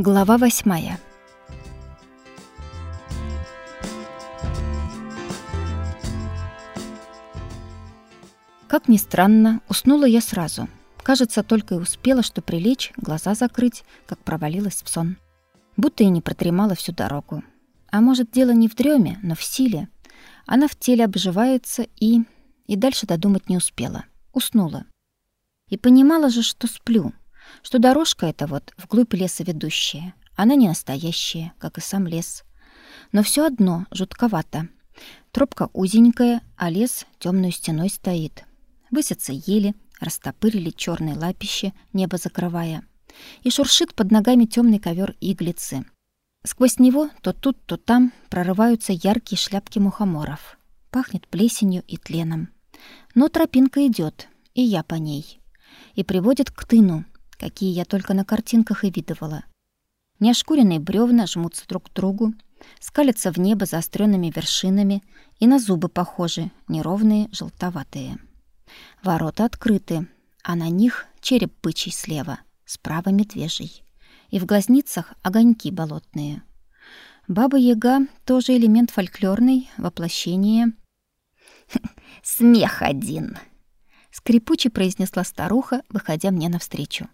Глава восьмая. Как ни странно, уснула я сразу. Кажется, только и успела, что прилечь, глаза закрыть, как провалилась в сон. Будто и не протремала всю дорогу. А может, дело не в дреме, но в силе. Она в теле обживается и... И дальше додумать не успела. Уснула. И понимала же, что сплю, что дорожка эта вот вглубь леса ведущая. Она не настоящая, как и сам лес. Но все одно жутковато. Тропка узенькая, а лес темной стеной стоит. Высятся ели, растопырили черные лапищи, небо закрывая. И шуршит под ногами темный ковер иглицы. Сквозь него то тут, то там прорываются яркие шляпки мухоморов. Пахнет плесенью и тленом. Но тропинка идет, и я по ней и приводит к тыну, какие я только на картинках и видывала. Неошкуренные бревна жмутся друг к другу, скалятся в небо заостренными вершинами и на зубы похожи, неровные, желтоватые. Ворота открыты, а на них череп бычий слева, справа медвежий. И в глазницах огоньки болотные. Баба-яга тоже элемент фольклорный, воплощение... «Смех один!» скрипуче произнесла старуха, выходя мне навстречу.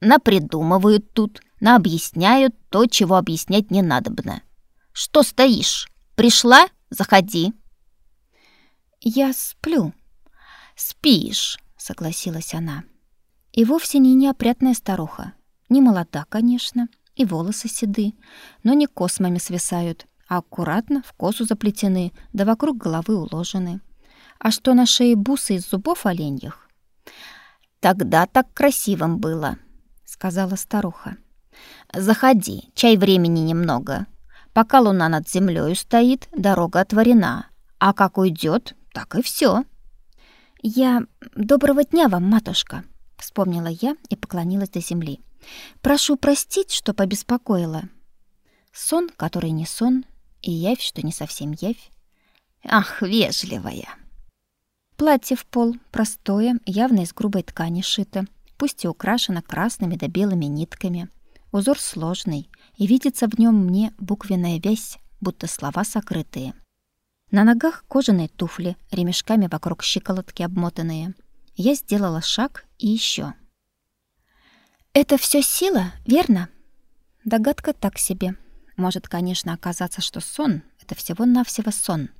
Напридумывают тут, наобъясняют то, чего объяснять не надобно. Что стоишь? Пришла? Заходи. Я сплю. Спишь, согласилась она. И вовсе не неопрятная старуха. Не молода, конечно, и волосы седы, но не космами свисают, а аккуратно в косу заплетены, да вокруг головы уложены. А что на шее бусы из зубов оленьих? Тогда так красивым было, сказала старуха. Заходи, чай времени немного. Пока луна над землей стоит, дорога отворена. А как уйдет, так и все. Я доброго дня вам, матушка, вспомнила я и поклонилась до земли. Прошу простить, что побеспокоила. Сон, который не сон, и явь, что не совсем явь. Ах, вежливая. Платье в пол, простое, явно из грубой ткани шито, пусть и украшено красными да белыми нитками. Узор сложный, и видится в нем мне буквенная вязь, будто слова сокрытые. На ногах кожаные туфли, ремешками вокруг щиколотки обмотанные. Я сделала шаг и еще. «Это все сила, верно?» Догадка так себе. Может, конечно, оказаться, что сон — это всего-навсего сон.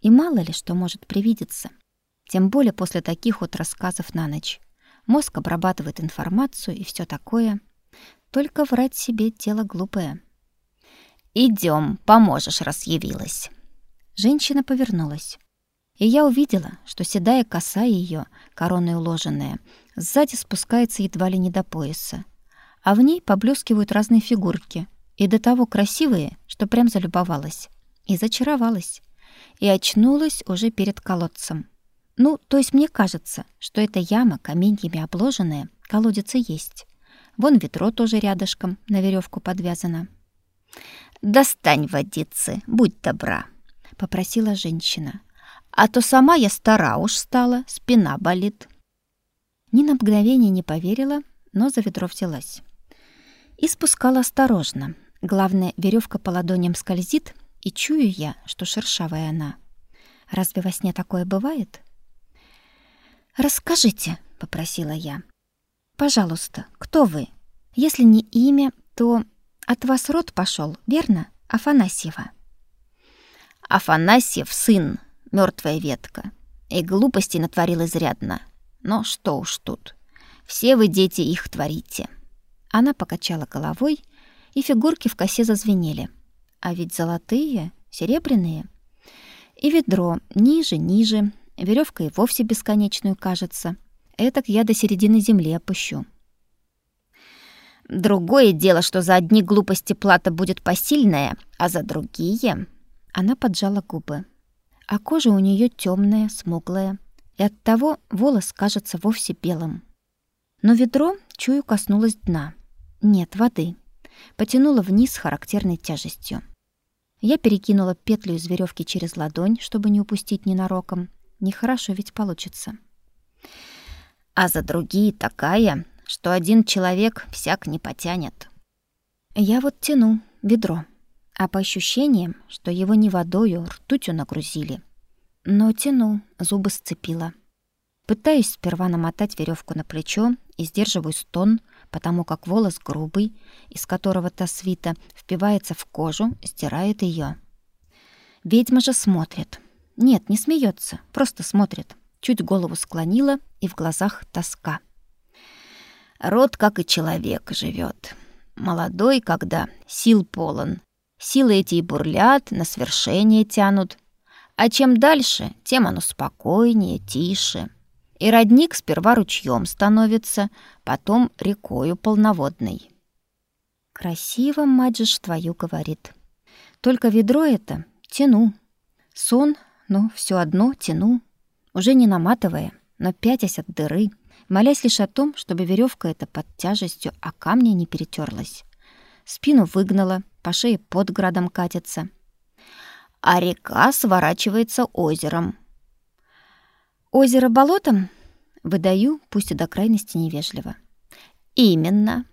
И мало ли что может привидеться — тем более после таких вот рассказов на ночь. Мозг обрабатывает информацию и все такое. Только врать себе дело глупое. Идем, поможешь, раз явилась. Женщина повернулась. И я увидела, что седая коса ее, короной уложенная, сзади спускается едва ли не до пояса. А в ней поблескивают разные фигурки, и до того красивые, что прям залюбовалась. И зачаровалась. И очнулась уже перед колодцем. Ну, то есть мне кажется, что эта яма каменьями обложенная, колодец и есть. Вон ведро тоже рядышком, на веревку подвязано. «Достань водицы, будь добра», — попросила женщина. «А то сама я стара уж стала, спина болит». Ни на мгновение не поверила, но за ведро взялась. И спускала осторожно. Главное, веревка по ладоням скользит, и чую я, что шершавая она. Разве во сне такое бывает? «Расскажите», — попросила я. «Пожалуйста, кто вы? Если не имя, то от вас род пошел, верно? Афанасьева». «Афанасьев сын, мертвая ветка. И глупости натворил изрядно. Но что уж тут. Все вы, дети, их творите». Она покачала головой, и фигурки в косе зазвенели. А ведь золотые, серебряные. И ведро ниже, ниже, Веревка и вовсе бесконечную кажется. Этак я до середины земли опущу. Другое дело, что за одни глупости плата будет посильная, а за другие... Она поджала губы. А кожа у нее темная, смуглая, и оттого волос кажется вовсе белым. Но ведро, чую, коснулось дна. Нет воды. Потянула вниз характерной тяжестью. Я перекинула петлю из веревки через ладонь, чтобы не упустить ненароком, Нехорошо ведь получится. А за другие такая, что один человек всяк не потянет. Я вот тяну ведро, а по ощущениям, что его не водою, ртутью нагрузили. Но тяну, зубы сцепила. Пытаюсь сперва намотать веревку на плечо и сдерживаю стон, потому как волос грубый, из которого та свита впивается в кожу, стирает ее. Ведьма же смотрит. Нет, не смеется, просто смотрит. Чуть голову склонила, и в глазах тоска. Род, как и человек, живет. Молодой, когда сил полон. Силы эти и бурлят, на свершение тянут. А чем дальше, тем оно спокойнее, тише. И родник сперва ручьем становится, потом рекою полноводной. Красиво мать же твою говорит. Только ведро это тяну. Сон, но все одно тяну. Уже не наматывая, но пятясь от дыры, молясь лишь о том, чтобы веревка эта под тяжестью о камни не перетерлась. Спину выгнала, по шее под градом катится. А река сворачивается озером. Озеро болотом? Выдаю, пусть и до крайности невежливо. Именно.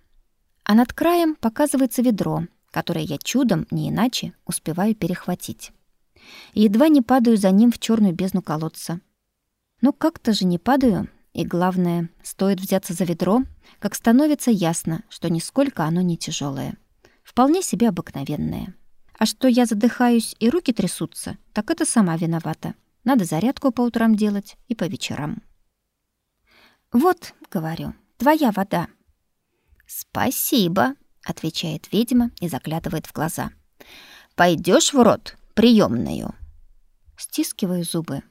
А над краем показывается ведро, которое я чудом, не иначе, успеваю перехватить. Едва не падаю за ним в черную бездну колодца. Но как-то же не падаю, и главное, стоит взяться за ведро, как становится ясно, что нисколько оно не тяжелое вполне себе обыкновенная. А что я задыхаюсь и руки трясутся, так это сама виновата. Надо зарядку по утрам делать и по вечерам. «Вот», — говорю, — «твоя вода». «Спасибо», — отвечает ведьма и заглядывает в глаза. Пойдешь в рот приемную. Стискиваю зубы.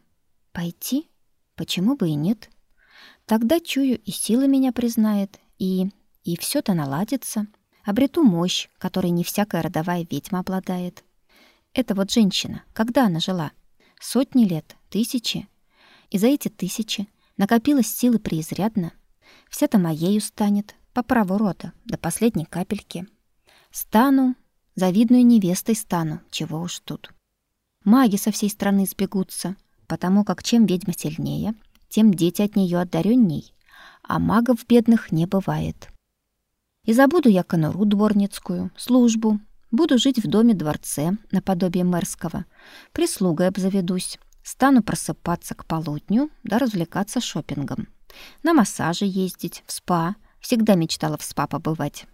«Пойти? Почему бы и нет?» Тогда чую, и сила меня признает, и... и все то наладится обрету мощь, которой не всякая родовая ведьма обладает. Это вот женщина, когда она жила? Сотни лет, тысячи. И за эти тысячи накопилось силы преизрядно. Вся-то моею станет, по праву рода, до последней капельки. Стану, завидную невестой стану, чего уж тут. Маги со всей страны сбегутся, потому как чем ведьма сильнее, тем дети от нее одаренней, а магов бедных не бывает. И забуду я конуру дворницкую, службу. Буду жить в доме-дворце, наподобие мэрского. Прислугой обзаведусь. Стану просыпаться к полудню, да развлекаться шопингом. На массажи ездить, в спа. Всегда мечтала в спа побывать.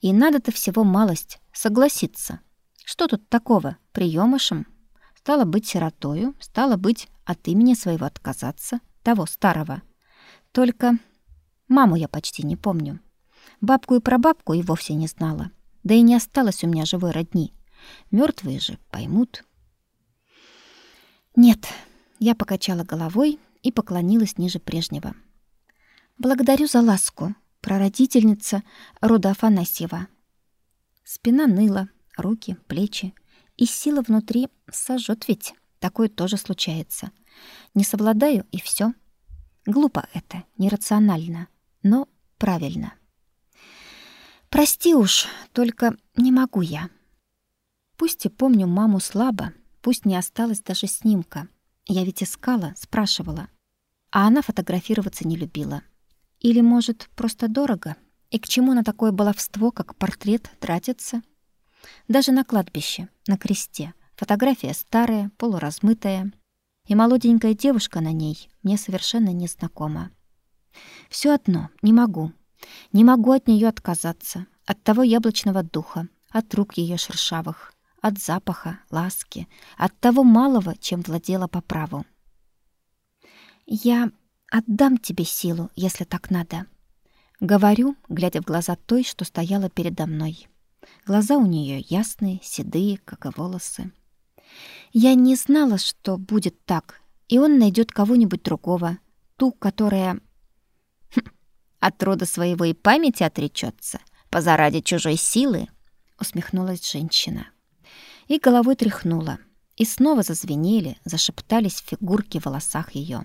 И надо-то всего малость, согласиться. Что тут такого, приемышем? Стало быть сиротою, стало быть от имени своего отказаться, того старого. Только маму я почти не помню. Бабку и прабабку и вовсе не знала. Да и не осталось у меня живой родни. Мертвые же поймут. Нет, я покачала головой и поклонилась ниже прежнего. Благодарю за ласку, прародительница рода Афанасьева. Спина ныла, руки, плечи, и сила внутри сожжет ведь. Такое тоже случается. Не совладаю, и все. Глупо это, нерационально, но правильно. Прости уж, только не могу я. Пусть и помню маму слабо, пусть не осталось даже снимка. Я ведь искала, спрашивала. А она фотографироваться не любила. Или, может, просто дорого? И к чему на такое баловство, как портрет, тратится? Даже на кладбище, на кресте. Фотография старая, полуразмытая. И молоденькая девушка на ней мне совершенно не знакома. Всё одно, не могу. Не могу от нее отказаться, от того яблочного духа, от рук ее шершавых, от запаха, ласки, от того малого, чем владела по праву. «Я отдам тебе силу, если так надо», — говорю, глядя в глаза той, что стояла передо мной. Глаза у нее ясные, седые, как и волосы. Я не знала, что будет так, и он найдет кого-нибудь другого, ту, которая от рода своего и памяти отречется, позаради чужой силы, усмехнулась женщина. И головой тряхнула. И снова зазвенели, зашептались фигурки в волосах ее.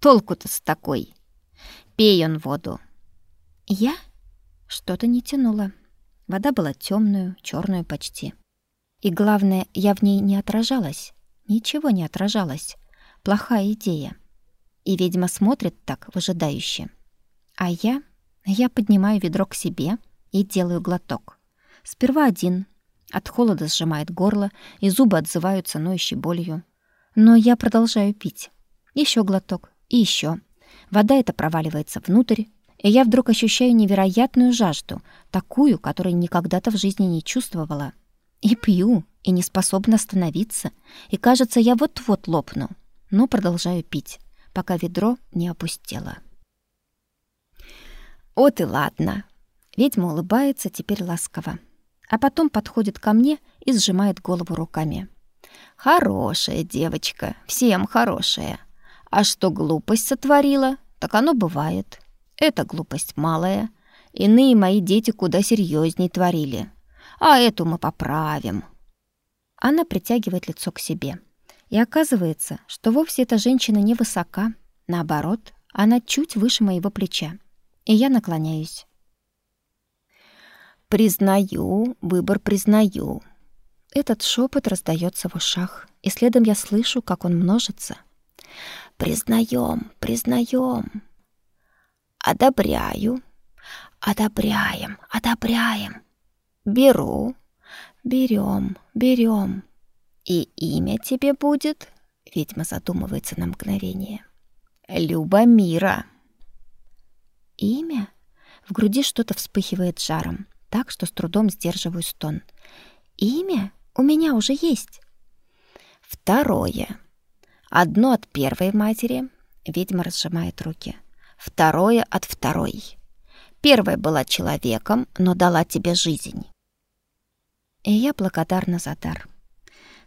Толку-то с такой. Пей он воду. Я что-то не тянула. Вода была темную, черную почти. И главное, я в ней не отражалась. Ничего не отражалось. Плохая идея. И ведьма смотрит так выжидающе. А я... Я поднимаю ведро к себе и делаю глоток. Сперва один. От холода сжимает горло, и зубы отзываются ноющей болью. Но я продолжаю пить. Еще глоток и еще. Вода эта проваливается внутрь, и я вдруг ощущаю невероятную жажду, такую, которую никогда-то в жизни не чувствовала. И пью, и не способна остановиться, и кажется, я вот-вот лопну, но продолжаю пить, пока ведро не опустело. Вот и ладно. Ведьма улыбается теперь ласково, а потом подходит ко мне и сжимает голову руками. Хорошая девочка, всем хорошая. А что глупость сотворила, так оно бывает. Это глупость малая. Иные мои дети куда серьезней творили. А эту мы поправим. Она притягивает лицо к себе. И оказывается, что вовсе эта женщина не высока. Наоборот, она чуть выше моего плеча. И я наклоняюсь. «Признаю, выбор признаю». Этот шепот раздается в ушах, и следом я слышу, как он множится. «Признаем, признаем». «Одобряю». «Одобряем, одобряем». «Беру». «Берем, берем». «И имя тебе будет?» Ведьма задумывается на мгновение. «Любомира». «Имя?» В груди что-то вспыхивает жаром, так что с трудом сдерживаю стон. «Имя? У меня уже есть». «Второе. Одно от первой матери». Ведьма разжимает руки. «Второе от второй. Первая была человеком, но дала тебе жизнь». И я благодарна за дар.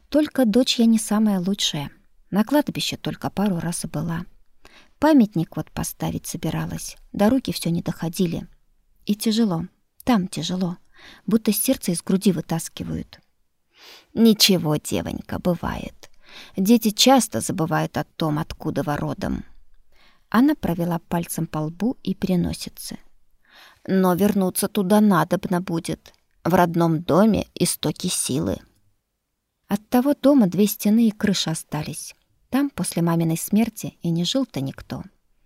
Только дочь я не самая лучшая. На кладбище только пару раз и была. Памятник вот поставить собиралась, до руки все не доходили. И тяжело, там тяжело, будто сердце из груди вытаскивают. Ничего, девонька, бывает. Дети часто забывают о том, откуда вы родом. Она провела пальцем по лбу и переносится. Но вернуться туда надобно будет. В родном доме истоки силы. От того дома две стены и крыша остались. Там после маминой смерти и не жил-то никто.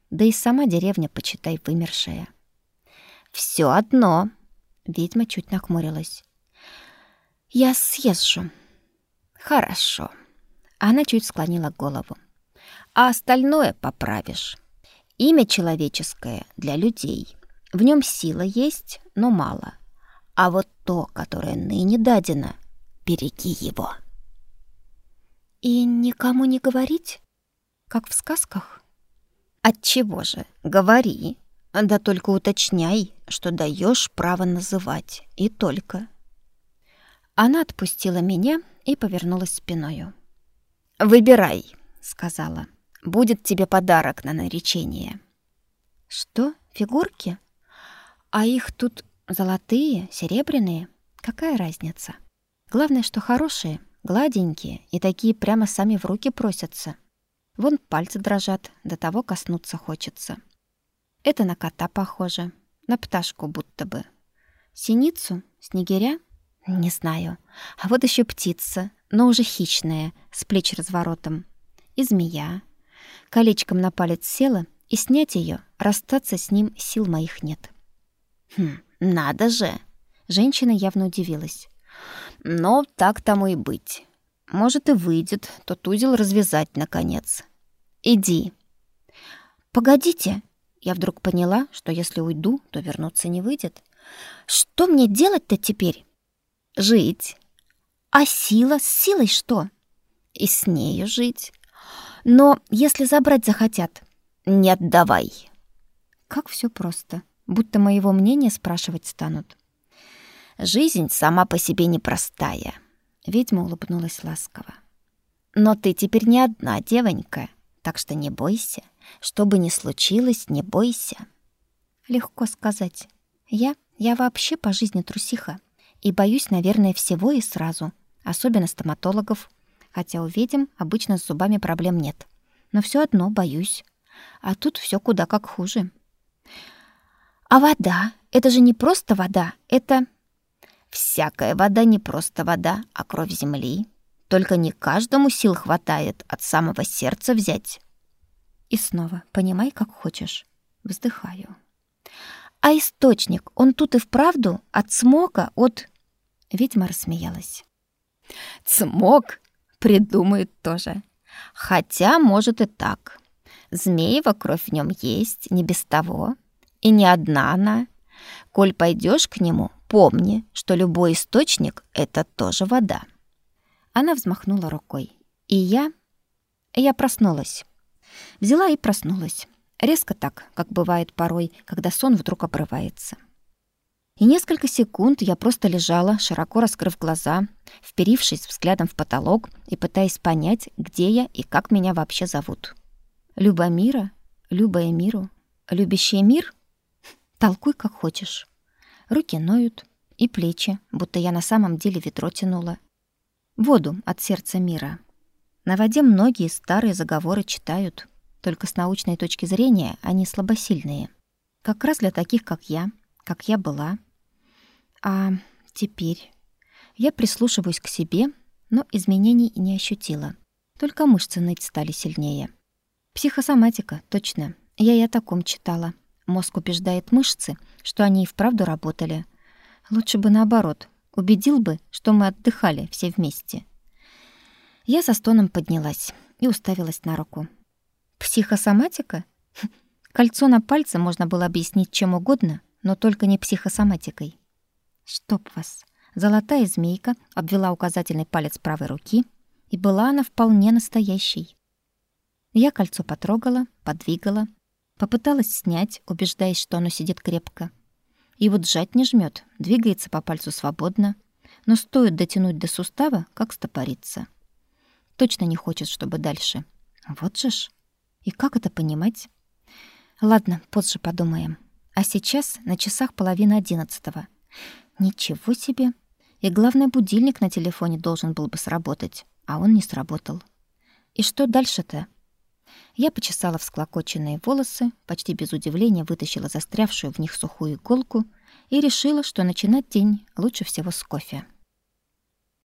Да и сама деревня, почитай, вымершая. Все одно. Ведьма чуть нахмурилась. Я съезжу. Хорошо. Она чуть склонила голову. А остальное поправишь. Имя человеческое для людей. В нем сила есть, но мало. А вот то, которое ныне дадено, береги его. И никому не говорить? Как в сказках? Отчего же? Говори. Да только уточняй, что даешь право называть. И только. Она отпустила меня и повернулась спиною. «Выбирай», — сказала. «Будет тебе подарок на наречение». «Что? Фигурки? А их тут золотые, серебряные? Какая разница? Главное, что хорошие — Гладенькие и такие прямо сами в руки просятся. Вон пальцы дрожат, до того коснуться хочется. Это на кота похоже, на пташку будто бы. Синицу? Снегиря? Не знаю. А вот еще птица, но уже хищная, с плеч разворотом. И змея. Колечком на палец села, и снять ее, расстаться с ним сил моих нет. Хм, надо же! Женщина явно удивилась. Но так тому и быть. Может, и выйдет тот узел развязать, наконец. Иди. Погодите. Я вдруг поняла, что если уйду, то вернуться не выйдет. Что мне делать-то теперь? Жить. А сила? С силой что? И с нею жить. Но если забрать захотят, не отдавай. Как все просто. Будто моего мнения спрашивать станут. Жизнь сама по себе непростая. Ведьма улыбнулась ласково. Но ты теперь не одна девонька, так что не бойся. Что бы ни случилось, не бойся. Легко сказать. Я, я вообще по жизни трусиха. И боюсь, наверное, всего и сразу. Особенно стоматологов. Хотя у ведьм обычно с зубами проблем нет. Но все одно боюсь. А тут все куда как хуже. А вода? Это же не просто вода. Это... Всякая вода не просто вода, а кровь земли. Только не каждому сил хватает от самого сердца взять. И снова, понимай, как хочешь. Вздыхаю. А источник, он тут и вправду от смока, от... Ведьма рассмеялась. Цмок придумает тоже. Хотя, может и так. Змеева кровь в нем есть, не без того. И не одна она. Коль пойдешь к нему, помни, что любой источник — это тоже вода. Она взмахнула рукой. И я... Я проснулась. Взяла и проснулась. Резко так, как бывает порой, когда сон вдруг обрывается. И несколько секунд я просто лежала, широко раскрыв глаза, вперившись взглядом в потолок и пытаясь понять, где я и как меня вообще зовут. Любомира? Любая миру? Любящая мир? Толкуй как хочешь. Руки ноют и плечи, будто я на самом деле ведро тянула. Воду от сердца мира. На воде многие старые заговоры читают, только с научной точки зрения они слабосильные. Как раз для таких, как я, как я была. А теперь я прислушиваюсь к себе, но изменений не ощутила. Только мышцы ныть стали сильнее. Психосоматика, точно. Я и о таком читала. Мозг убеждает мышцы, что они и вправду работали. Лучше бы наоборот. Убедил бы, что мы отдыхали все вместе. Я со стоном поднялась и уставилась на руку. Психосоматика? Кольцо на пальце можно было объяснить чем угодно, но только не психосоматикой. Чтоб вас. Золотая змейка обвела указательный палец правой руки, и была она вполне настоящей. Я кольцо потрогала, подвигала, попыталась снять, убеждаясь, что оно сидит крепко. И вот сжать не жмет, двигается по пальцу свободно, но стоит дотянуть до сустава, как стопорится. Точно не хочет, чтобы дальше. Вот же ж. И как это понимать? Ладно, позже подумаем. А сейчас на часах половина одиннадцатого. Ничего себе. И главное, будильник на телефоне должен был бы сработать, а он не сработал. И что дальше-то? Я почесала всклокоченные волосы, почти без удивления вытащила застрявшую в них сухую иголку и решила, что начинать день лучше всего с кофе.